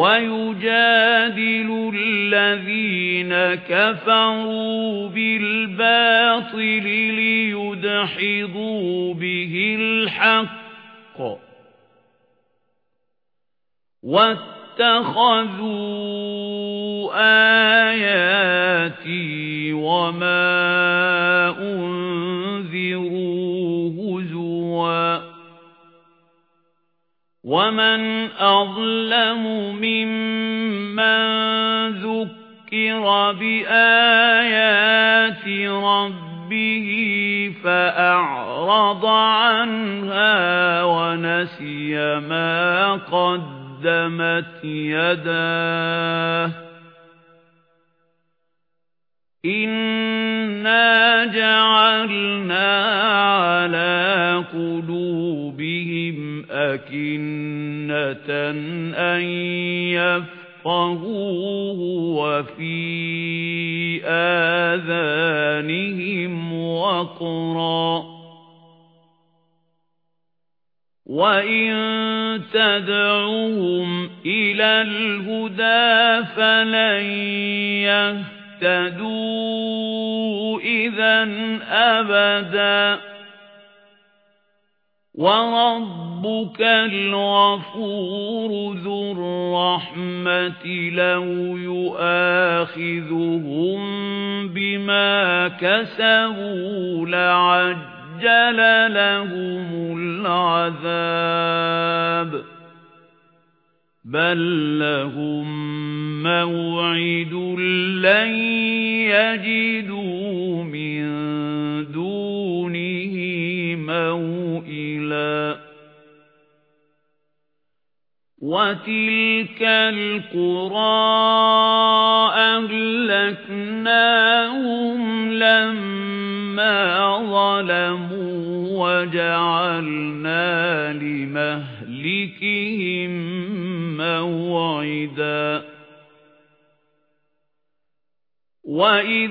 وَيُجَادِلُ الَّذِينَ كَفَرُوا بِالْبَاطِلِ لِيُدْحِضُوا بِهِ الْحَقَّ وَاتَّخَذُوا آيَاتِي وَمَا أُنذِرُوا وَمَنْ أَظْلَمُ مِمَّنْ ذُكِّرَ بِآيَاتِ رَبِّهِ فَأَعْرَضَ عَنْهَا وَنَسِيَ مَا قَدَّمَ قدمت يداه إنا جعلنا أكنة أن يفقهوه وفي آذانهم وقرا وَإِن تَدْعُهُمْ إِلَى الْهُدَى فَلَن يَهْتَدُوا إِذًا أَبَدًا وَرَبُّكَ الْغَفُورُ ذُو الرَّحْمَةِ لَوْ يُؤَاخِذُهُم بِمَا كَسَبُوا لَعَجَّلَ عَجَّلَ لَهُمُ الْعَذَابَ بَل لَّهُم مَّوْعِدٌ لَّن يَجِدُوا وَتِلْكَ الْقُرَى أَهْلَكْنَاهُمْ لَمَّا ظَلَمُوا وَجَعَلْنَا لِمَهْلِكِهِم مَّوْعِدًا وَإِذْ